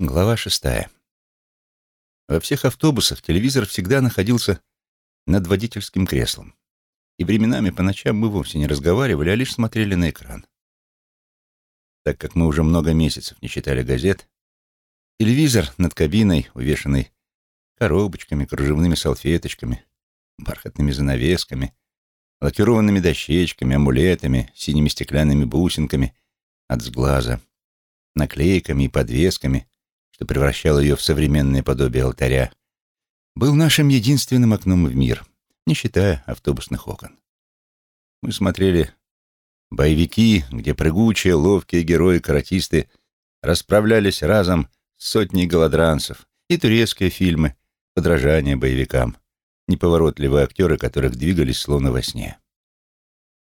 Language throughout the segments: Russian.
Глава шестая. Во всех автобусах телевизор всегда находился над водительским креслом. И временами по ночам мы вовсе не разговаривали, а лишь смотрели на экран. Так как мы уже много месяцев не читали газет, телевизор над кабиной, увешанный коробочками, кружевными салфеточками, бархатными занавесками, лакированными дощечками, амулетами, синими стеклянными бусинками от сглаза, наклейками и подвесками, что превращало ее в современное подобие алтаря, был нашим единственным окном в мир, не считая автобусных окон. Мы смотрели боевики, где прыгучие, ловкие герои-каратисты расправлялись разом с сотней голодранцев, и турецкие фильмы, подражания боевикам, неповоротливые актеры, которых двигались словно во сне.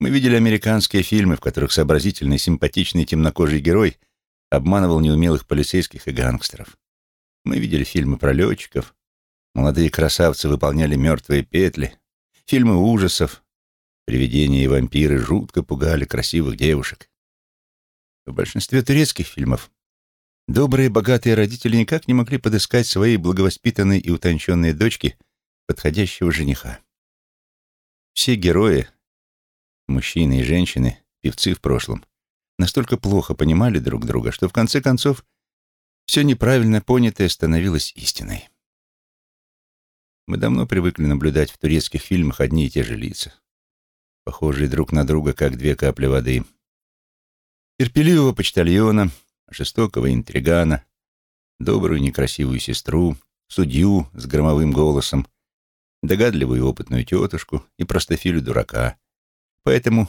Мы видели американские фильмы, в которых сообразительный, симпатичный темнокожий герой — обманывал неумелых полицейских и гангстеров. Мы видели фильмы про летчиков, молодые красавцы выполняли мертвые петли, фильмы ужасов, привидения и вампиры жутко пугали красивых девушек. В большинстве турецких фильмов добрые богатые родители никак не могли подыскать своей благовоспитанной и утонченной дочке подходящего жениха. Все герои, мужчины и женщины, певцы в прошлом, настолько плохо понимали друг друга, что в конце концов все неправильно понятое становилось истиной. Мы давно привыкли наблюдать в турецких фильмах одни и те же лица, похожие друг на друга, как две капли воды. Терпеливого почтальона, жестокого интригана, добрую некрасивую сестру, судью с громовым голосом, догадливую опытную тетушку и простофилю дурака. Поэтому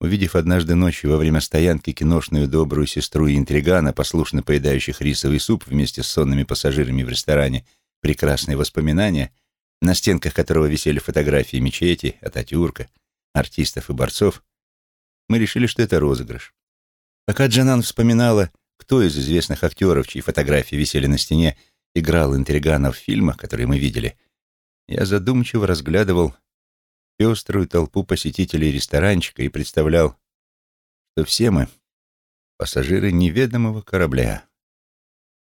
Увидев однажды ночью во время стоянки киношную добрую сестру и интригана, послушно поедающих рисовый суп вместе с сонными пассажирами в ресторане, прекрасные воспоминания, на стенках которого висели фотографии мечети, Ататюрка, артистов и борцов, мы решили, что это розыгрыш. Пока Джанан вспоминала, кто из известных актеров, чьи фотографии висели на стене, играл интригана в фильмах, которые мы видели, я задумчиво разглядывал пеструю толпу посетителей ресторанчика и представлял, что все мы — пассажиры неведомого корабля.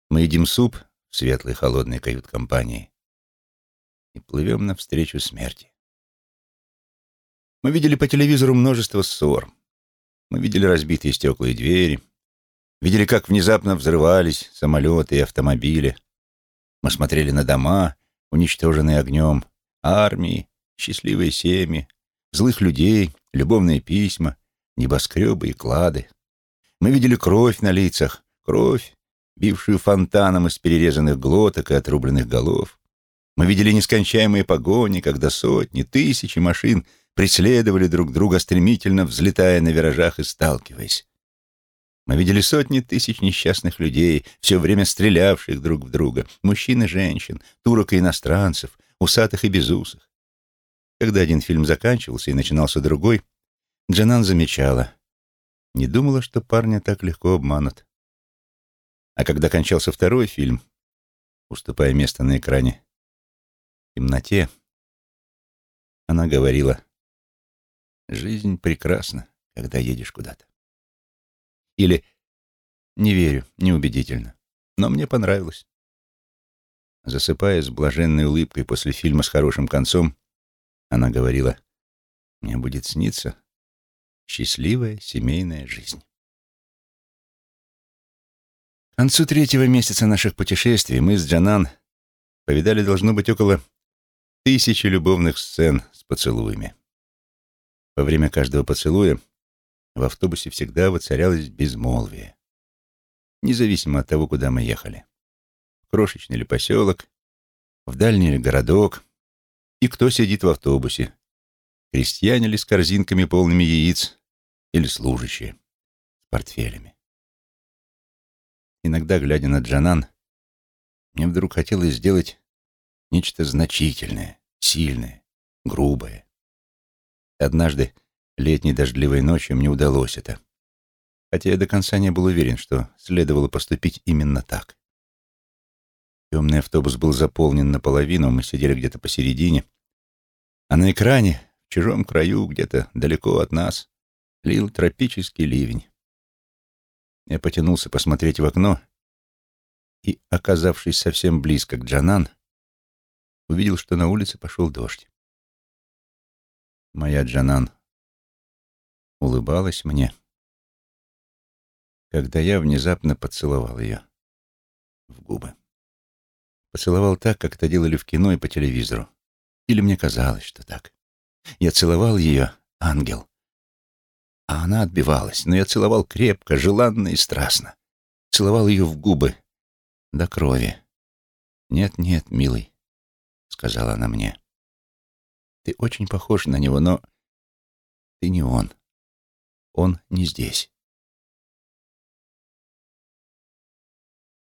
Мы едим суп в светлой холодной кают-компании и плывем навстречу смерти. Мы видели по телевизору множество ссор. Мы видели разбитые стекла и двери, видели, как внезапно взрывались самолеты и автомобили. Мы смотрели на дома, уничтоженные огнем, армии, счастливые семьи, злых людей, любовные письма, небоскребы и клады. Мы видели кровь на лицах, кровь, бившую фонтаном из перерезанных глоток и отрубленных голов. Мы видели нескончаемые погони, когда сотни, тысячи машин преследовали друг друга, стремительно взлетая на виражах и сталкиваясь. Мы видели сотни тысяч несчастных людей, все время стрелявших друг в друга, мужчин и женщин, турок и иностранцев, усатых и безусых. Когда один фильм заканчивался и начинался другой, Джанан замечала. Не думала, что парня так легко обманут. А когда кончался второй фильм, уступая место на экране в темноте, она говорила, «Жизнь прекрасна, когда едешь куда-то». Или «Не верю, неубедительно, но мне понравилось». Засыпая с блаженной улыбкой после фильма с хорошим концом, она говорила, мне будет сниться счастливая семейная жизнь. К концу третьего месяца наших путешествий мы с Джанан повидали, должно быть, около тысячи любовных сцен с поцелуями. Во время каждого поцелуя в автобусе всегда воцарялось безмолвие, независимо от того, куда мы ехали. крошечный ли поселок, в дальний ли городок, и кто сидит в автобусе. Крестьяне ли с корзинками полными яиц или служащие с портфелями. Иногда, глядя на Джанан, мне вдруг хотелось сделать нечто значительное, сильное, грубое. Однажды, летней дождливой ночью, мне удалось это. Хотя я до конца не был уверен, что следовало поступить именно так. Темный автобус был заполнен наполовину, мы сидели где-то посередине, а на экране, в чужом краю, где-то далеко от нас, лил тропический ливень. Я потянулся посмотреть в окно и, оказавшись совсем близко к Джанан, увидел, что на улице пошел дождь. Моя Джанан улыбалась мне, когда я внезапно поцеловал ее в губы. Поцеловал так, как это делали в кино и по телевизору. Или мне казалось, что так. Я целовал ее, ангел. А она отбивалась, но я целовал крепко, желанно и страстно. Целовал ее в губы до крови. «Нет, нет, милый», — сказала она мне. «Ты очень похож на него, но ты не он. Он не здесь».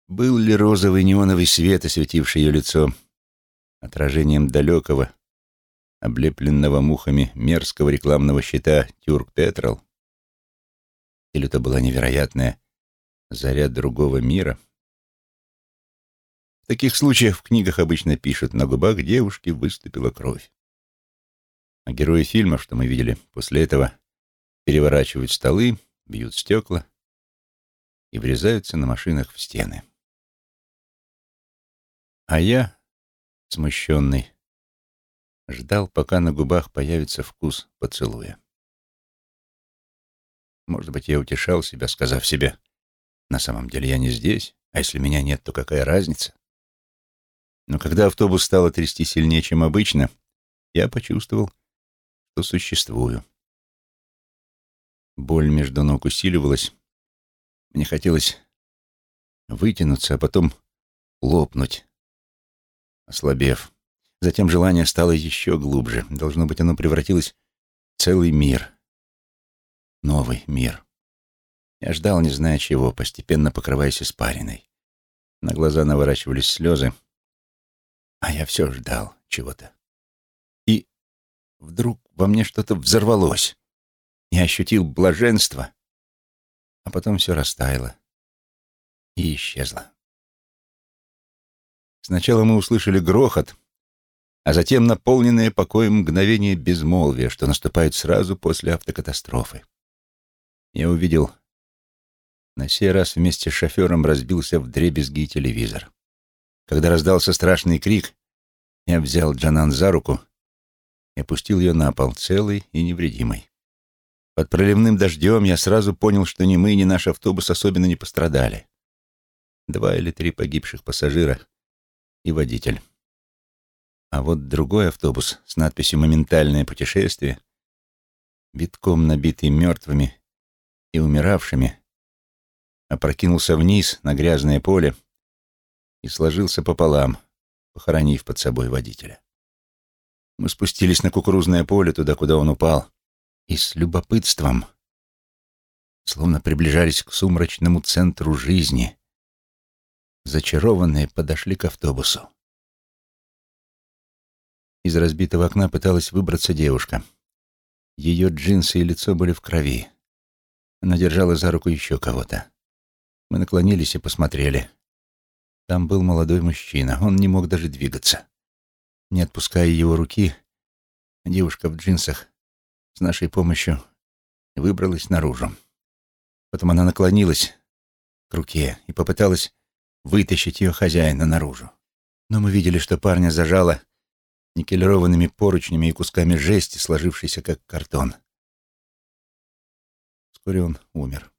Был ли розовый неоновый свет, осветивший ее лицо, отражением далекого, облепленного мухами мерзкого рекламного щита «Тюрк Петрол»? Или это была невероятная заря другого мира? В таких случаях в книгах обычно пишут «на губах девушки выступила кровь». А герои фильмов, что мы видели после этого, переворачивают столы, бьют стекла и врезаются на машинах в стены. А я, смущенный, ждал, пока на губах появится вкус поцелуя. Может быть, я утешал себя, сказав себе, на самом деле я не здесь, а если меня нет, то какая разница? Но когда автобус стало трясти сильнее, чем обычно, я почувствовал, что существую. Боль между ног усиливалась. Мне хотелось вытянуться, а потом лопнуть, ослабев. Затем желание стало еще глубже. Должно быть, оно превратилось в целый мир. Новый мир. Я ждал, не зная чего, постепенно покрываясь испариной. На глаза наворачивались слезы, а я все ждал чего-то. И вдруг во мне что-то взорвалось. Я ощутил блаженство, а потом все растаяло и исчезло. Сначала мы услышали грохот, а затем наполненное покоем мгновение безмолвия, что наступает сразу после автокатастрофы. Я увидел, на сей раз вместе с шофером разбился в дребезги телевизор. Когда раздался страшный крик, я взял Джанан за руку и опустил ее на пол, целый и невредимый. Под проливным дождем я сразу понял, что ни мы, ни наш автобус особенно не пострадали. Два или три погибших пассажира — и водитель. А вот другой автобус с надписью «Моментальное путешествие», битком набитый мертвыми и умиравшими, опрокинулся вниз на грязное поле и сложился пополам, похоронив под собой водителя. Мы спустились на кукурузное поле, туда, куда он упал, и с любопытством, словно приближались к сумрачному центру жизни, зачарованные, подошли к автобусу. Из разбитого окна пыталась выбраться девушка. Ее джинсы и лицо были в крови. Она держала за руку еще кого-то. Мы наклонились и посмотрели. Там был молодой мужчина. Он не мог даже двигаться. Не отпуская его руки, девушка в джинсах с нашей помощью выбралась наружу. Потом она наклонилась к руке и попыталась вытащить ее хозяина наружу. Но мы видели, что парня зажало никелированными поручнями и кусками жести, сложившейся как картон. Вскоре он умер,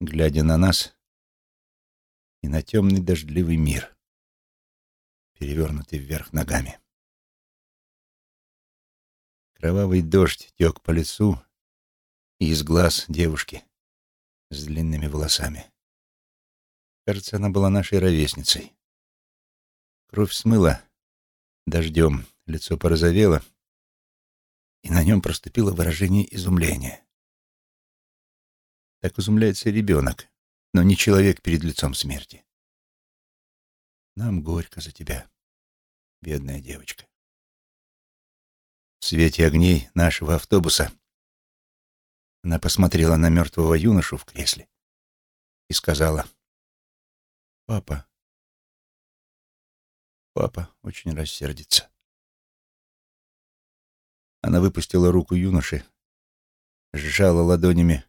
глядя на нас и на темный дождливый мир, перевернутый вверх ногами. Кровавый дождь тек по лицу и из глаз девушки с длинными волосами. Кажется, она была нашей ровесницей. Кровь смыла дождем, лицо порозовело, и на нем проступило выражение изумления. Так изумляется ребенок, но не человек перед лицом смерти. Нам горько за тебя, бедная девочка. В свете огней нашего автобуса она посмотрела на мертвого юношу в кресле и сказала — Папа. Папа очень рассердится. Она выпустила руку юноши, сжала ладонями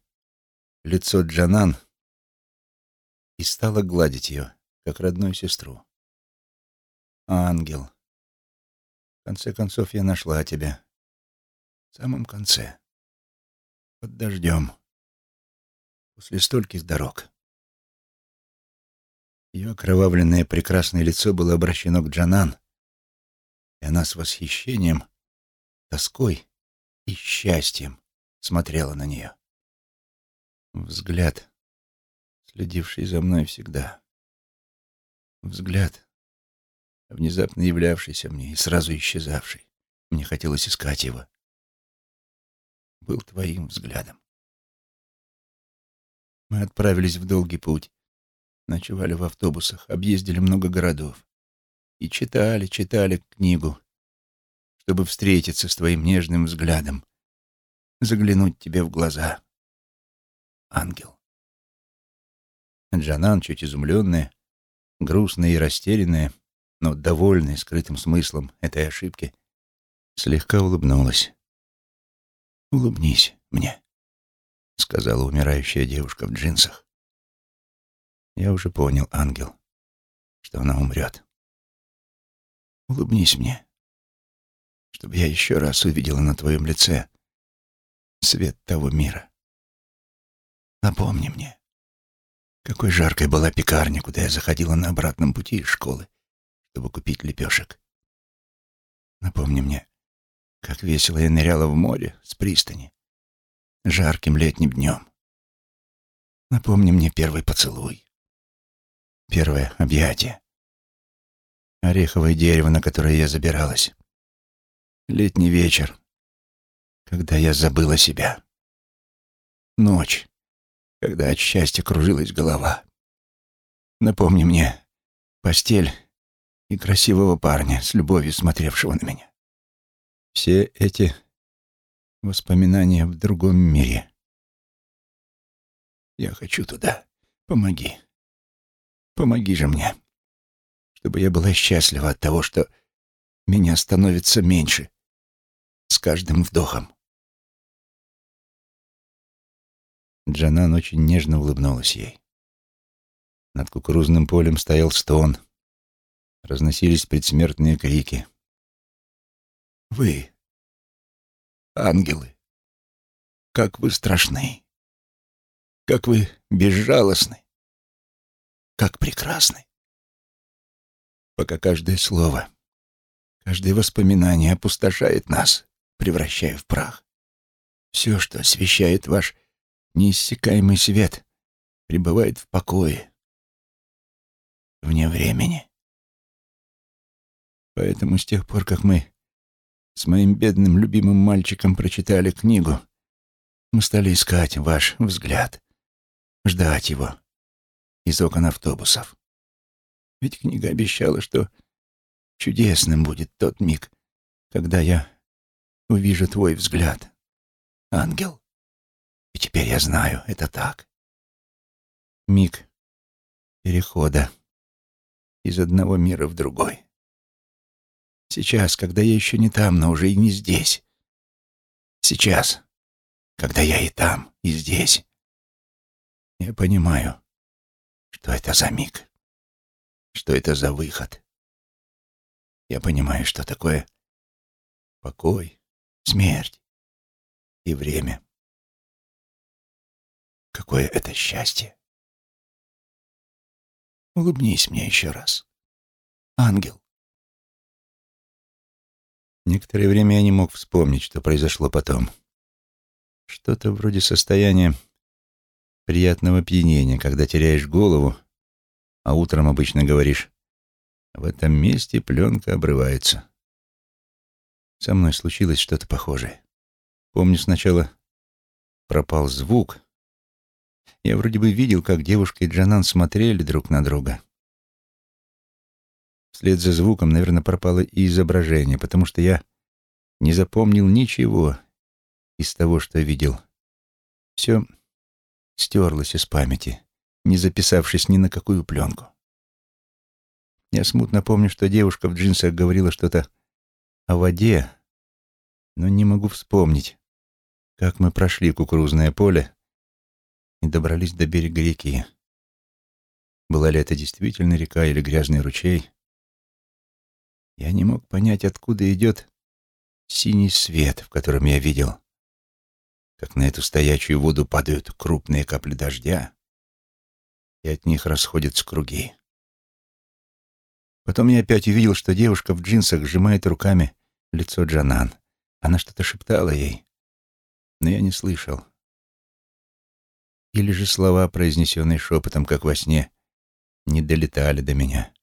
лицо Джанан и стала гладить ее как родную сестру. Ангел. В конце концов, я нашла тебя. В самом конце. Под дождем. После стольких дорог. Ее окровавленное прекрасное лицо было обращено к Джанан, и она с восхищением, тоской и счастьем смотрела на нее. Взгляд, следивший за мной всегда. Взгляд, внезапно являвшийся мне и сразу исчезавший. Мне хотелось искать его. Был твоим взглядом. Мы отправились в долгий путь, ночевали в автобусах, объездили много городов и читали, читали книгу, чтобы встретиться с твоим нежным взглядом, заглянуть тебе в глаза. Ангел. Джанан, чуть изумленная, грустная и растерянная, но довольная скрытым смыслом этой ошибки, слегка улыбнулась. «Улыбнись мне», — сказала умирающая девушка в джинсах. Я уже понял, ангел, что она умрет. Улыбнись мне, чтобы я еще раз увидела на твоем лице свет того мира. Напомни мне, какой жаркой была пекарня, куда я заходила на обратном пути из школы, чтобы купить лепешек. Напомни мне, как весело я ныряла в море с пристани, жарким летним днем. Напомни мне первый поцелуй, первое объятие, ореховое дерево, на которое я забиралась, летний вечер, когда я забыла себя, ночь, когда от счастья кружилась голова. Напомни мне постель и красивого парня, с любовью смотревшего на меня. Все эти воспоминания в другом мире. Я хочу туда. Помоги. Помоги же мне чтобы я была счастлива от того, что меня становится меньше с каждым вдохом. Джанан очень нежно улыбнулась ей. Над кукурузным полем стоял стон. Разносились предсмертные крики. «Вы, ангелы, как вы страшны! Как вы безжалостны! Как прекрасны!» пока каждое слово, каждое воспоминание опустошает нас, превращая в прах. Все, что освещает ваш неиссякаемый свет, пребывает в покое, вне времени. Поэтому с тех пор, как мы с моим бедным любимым мальчиком прочитали книгу, мы стали искать ваш взгляд, ждать его из окон автобусов. Ведь книга обещала, что чудесным будет тот миг, когда я увижу твой взгляд, ангел. И теперь я знаю, это так. Миг перехода из одного мира в другой. Сейчас, когда я еще не там, но уже и не здесь. Сейчас, когда я и там, и здесь. Я понимаю, что это за миг что это за выход. Я понимаю, что такое покой, смерть и время. Какое это счастье. Улыбнись мне еще раз. Ангел. Некоторое время я не мог вспомнить, что произошло потом. Что-то вроде состояния приятного пьянения, когда теряешь голову а утром обычно говоришь «в этом месте пленка обрывается». Со мной случилось что-то похожее. Помню, сначала пропал звук. Я вроде бы видел, как девушка и Джанан смотрели друг на друга. Вслед за звуком, наверное, пропало и изображение, потому что я не запомнил ничего из того, что видел. Все стерлось из памяти не записавшись ни на какую пленку. Я смутно помню, что девушка в джинсах говорила что-то о воде, но не могу вспомнить, как мы прошли кукурузное поле и добрались до берега реки. Была ли это действительно река или грязный ручей? Я не мог понять, откуда идет синий свет, в котором я видел, как на эту стоячую воду падают крупные капли дождя, и от них расходятся круги. Потом я опять увидел, что девушка в джинсах сжимает руками лицо Джанан. Она что-то шептала ей, но я не слышал. Или же слова, произнесенные шепотом, как во сне, не долетали до меня.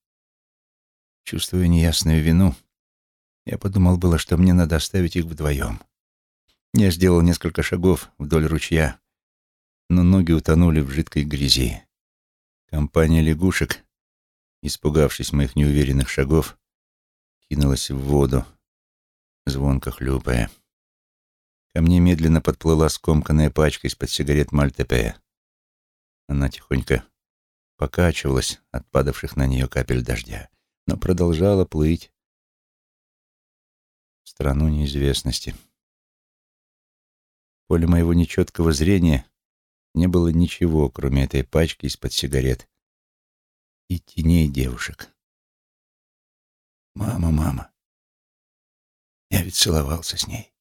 Чувствуя неясную вину, я подумал было, что мне надо оставить их вдвоем. Я сделал несколько шагов вдоль ручья, но ноги утонули в жидкой грязи. Компания лягушек, испугавшись моих неуверенных шагов, кинулась в воду, звонко хлюпая. Ко мне медленно подплыла скомканная пачка из-под сигарет Мальтепе. Она тихонько покачивалась от падавших на нее капель дождя, но продолжала плыть в страну неизвестности. Поле моего нечеткого зрения не было ничего, кроме этой пачки из-под сигарет и теней девушек. «Мама, мама, я ведь целовался с ней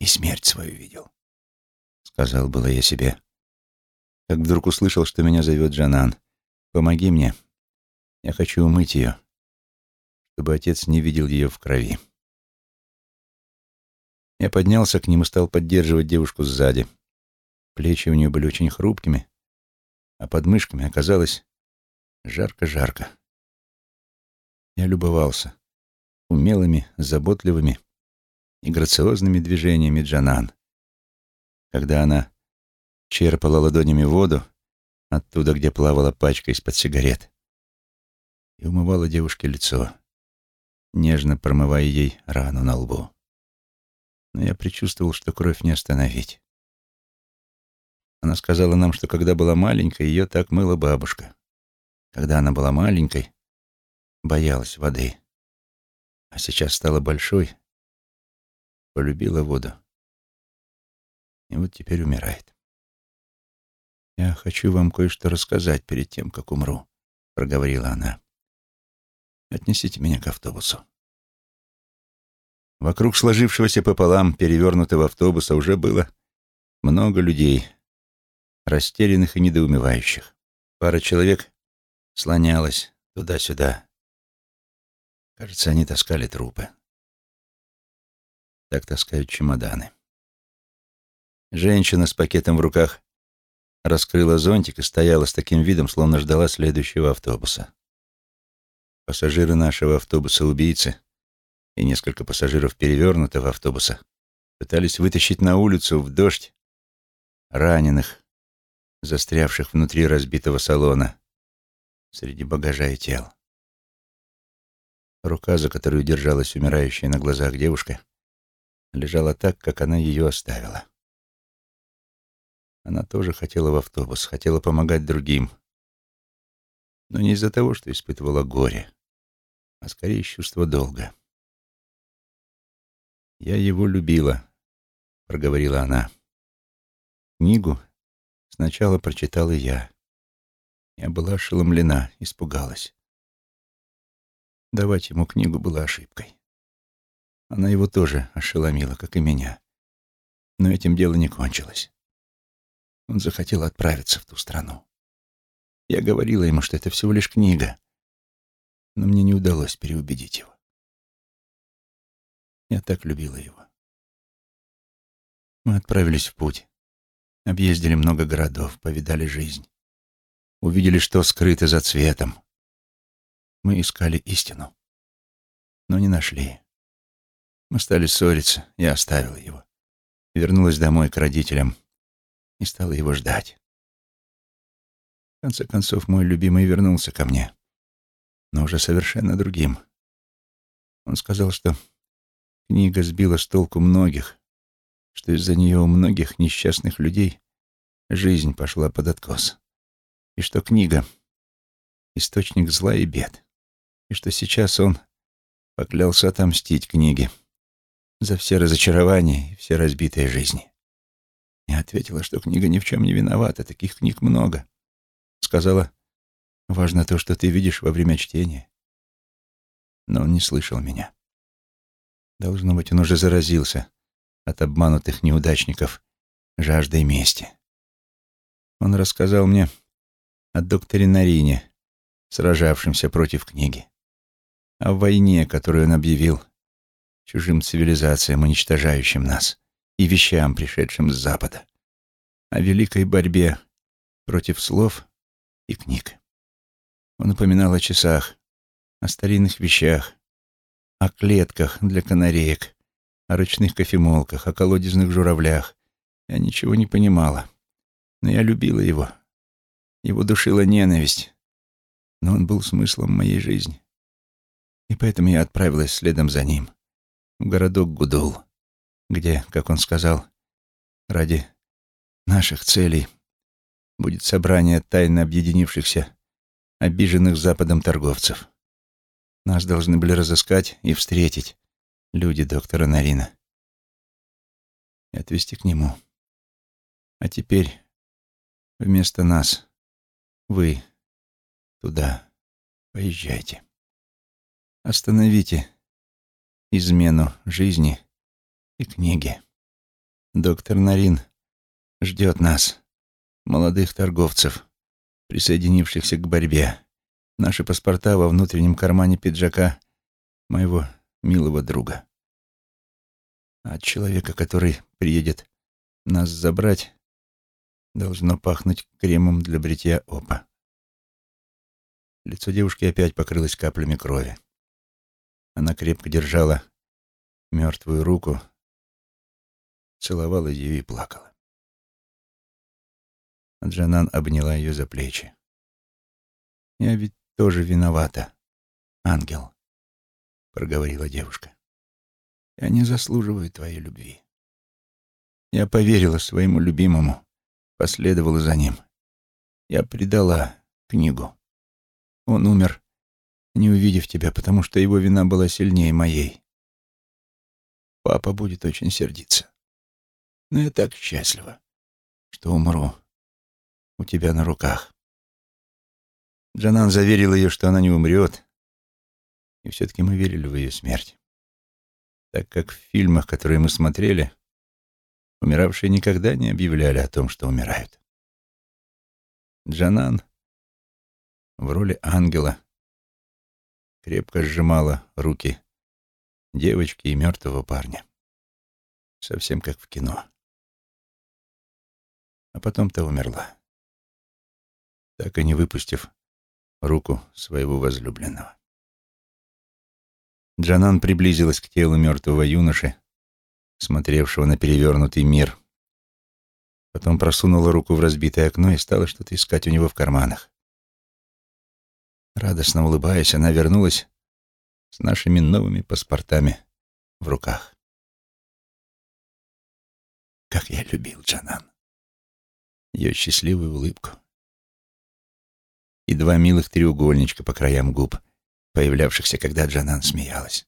и смерть свою видел», — сказал было я себе, как вдруг услышал, что меня зовет Джанан. «Помоги мне, я хочу умыть ее, чтобы отец не видел ее в крови». Я поднялся к ним и стал поддерживать девушку сзади. Плечи у нее были очень хрупкими, а под мышками оказалось жарко-жарко. Я любовался умелыми, заботливыми и грациозными движениями Джанан. Когда она черпала ладонями воду оттуда, где плавала пачка из-под сигарет, и умывала девушке лицо, нежно промывая ей рану на лбу. Но я предчувствовал, что кровь не остановить. Она сказала нам, что когда была маленькой, ее так мыла бабушка. Когда она была маленькой, боялась воды. А сейчас стала большой, полюбила воду. И вот теперь умирает. «Я хочу вам кое-что рассказать перед тем, как умру», — проговорила она. «Отнесите меня к автобусу». Вокруг сложившегося пополам перевернутого автобуса уже было много людей, растерянных и недоумевающих. Пара человек слонялась туда-сюда. Кажется, они таскали трупы. Так таскают чемоданы. Женщина с пакетом в руках раскрыла зонтик и стояла с таким видом, словно ждала следующего автобуса. Пассажиры нашего автобуса-убийцы и несколько пассажиров перевернутого автобуса пытались вытащить на улицу в дождь раненых, застрявших внутри разбитого салона, среди багажа и тел. Рука, за которую держалась умирающая на глазах девушка, лежала так, как она ее оставила. Она тоже хотела в автобус, хотела помогать другим. Но не из-за того, что испытывала горе, а скорее из чувства долга. «Я его любила», — проговорила она. Книгу Сначала прочитал и я. Я была ошеломлена, испугалась. Давать ему книгу было ошибкой. Она его тоже ошеломила, как и меня. Но этим дело не кончилось. Он захотел отправиться в ту страну. Я говорила ему, что это всего лишь книга, но мне не удалось переубедить его. Я так любила его. Мы отправились в путь. Объездили много городов, повидали жизнь. Увидели, что скрыто за цветом. Мы искали истину, но не нашли. Мы стали ссориться, я оставила его. Вернулась домой к родителям и стала его ждать. В конце концов, мой любимый вернулся ко мне, но уже совершенно другим. Он сказал, что книга сбила с толку многих, что из-за нее у многих несчастных людей жизнь пошла под откос, и что книга — источник зла и бед, и что сейчас он поклялся отомстить книге за все разочарования и все разбитые жизни. Я ответила, что книга ни в чем не виновата, таких книг много. Сказала, Важно то, что ты видишь во время чтения. Но он не слышал меня. Должно быть, он уже заразился от обманутых неудачников жаждой мести. Он рассказал мне о докторе Нарине, сражавшемся против книги, о войне, которую он объявил чужим цивилизациям, уничтожающим нас, и вещам, пришедшим с Запада, о великой борьбе против слов и книг. Он упоминал о часах, о старинных вещах, о клетках для канареек, о ручных кофемолках, о колодезных журавлях. Я ничего не понимала, но я любила его. Его душила ненависть, но он был смыслом моей жизни. И поэтому я отправилась следом за ним в городок Гудул, где, как он сказал, ради наших целей будет собрание тайно объединившихся, обиженных Западом торговцев. Нас должны были разыскать и встретить люди доктора Нарина и отвезти к нему. А теперь вместо нас вы туда поезжайте. Остановите измену жизни и книги. Доктор Нарин ждет нас, молодых торговцев, присоединившихся к борьбе. Наши паспорта во внутреннем кармане пиджака моего милого друга. от человека, который приедет нас забрать, должно пахнуть кремом для бритья опа. Лицо девушки опять покрылось каплями крови. Она крепко держала мертвую руку, целовала ее и плакала. Джанан обняла ее за плечи. «Я ведь тоже виновата, ангел», — проговорила девушка. «Я не заслуживаю твоей любви. Я поверила своему любимому, последовала за ним. Я предала книгу. Он умер, не увидев тебя, потому что его вина была сильнее моей. Папа будет очень сердиться. Но я так счастлива, что умру у тебя на руках. Джанан заверил ее, что она не умрет, и все-таки мы верили в ее смерть, так как в фильмах, которые мы смотрели, умиравшие никогда не объявляли о том, что умирают. Джанан в роли ангела крепко сжимала руки девочки и мертвого парня, совсем как в кино. А потом-то умерла так и не выпустив руку своего возлюбленного. Джанан приблизилась к телу мертвого юноши, смотревшего на перевернутый мир. Потом просунула руку в разбитое окно и стала что-то искать у него в карманах. Радостно улыбаясь, она вернулась с нашими новыми паспортами в руках. Как я любил Джанан. Ее счастливую улыбку и два милых треугольничка по краям губ, появлявшихся, когда Джанан смеялась.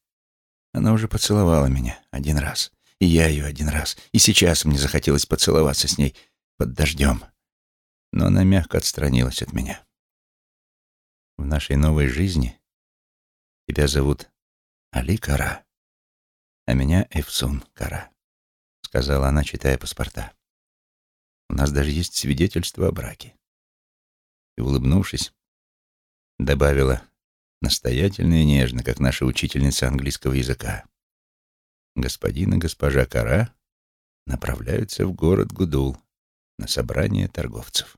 Она уже поцеловала меня один раз, и я ее один раз, и сейчас мне захотелось поцеловаться с ней под дождем. Но она мягко отстранилась от меня. В нашей новой жизни тебя зовут Али Кара, а меня Эфсун Кара, сказала она, читая паспорта. У нас даже есть свидетельство о браке и, улыбнувшись, добавила настоятельно и нежно, как наша учительница английского языка. Господин и госпожа Кара направляются в город Гудул на собрание торговцев.